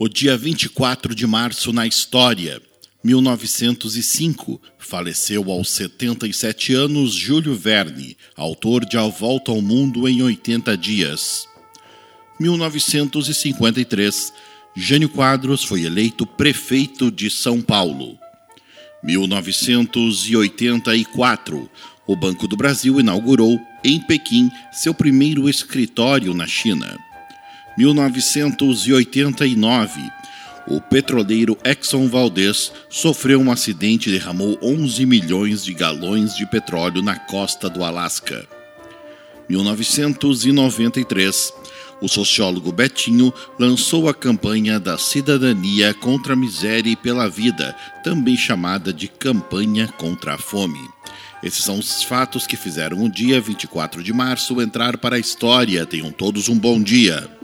O dia 24 de março na história. 1905, faleceu aos 77 anos Júlio Verne, autor de A Volta ao Mundo em 80 Dias. 1953, Jânio Quadros foi eleito prefeito de São Paulo. 1984, o Banco do Brasil inaugurou, em Pequim, seu primeiro escritório na China. 1989, o petroleiro Exxon Valdez sofreu um acidente e derramou 11 milhões de galões de petróleo na costa do Alasca. 1993, o sociólogo Betinho lançou a campanha da cidadania contra a miséria e pela vida, também chamada de campanha contra a fome. Esses são os fatos que fizeram o dia 24 de março entrar para a história. Tenham todos um bom dia.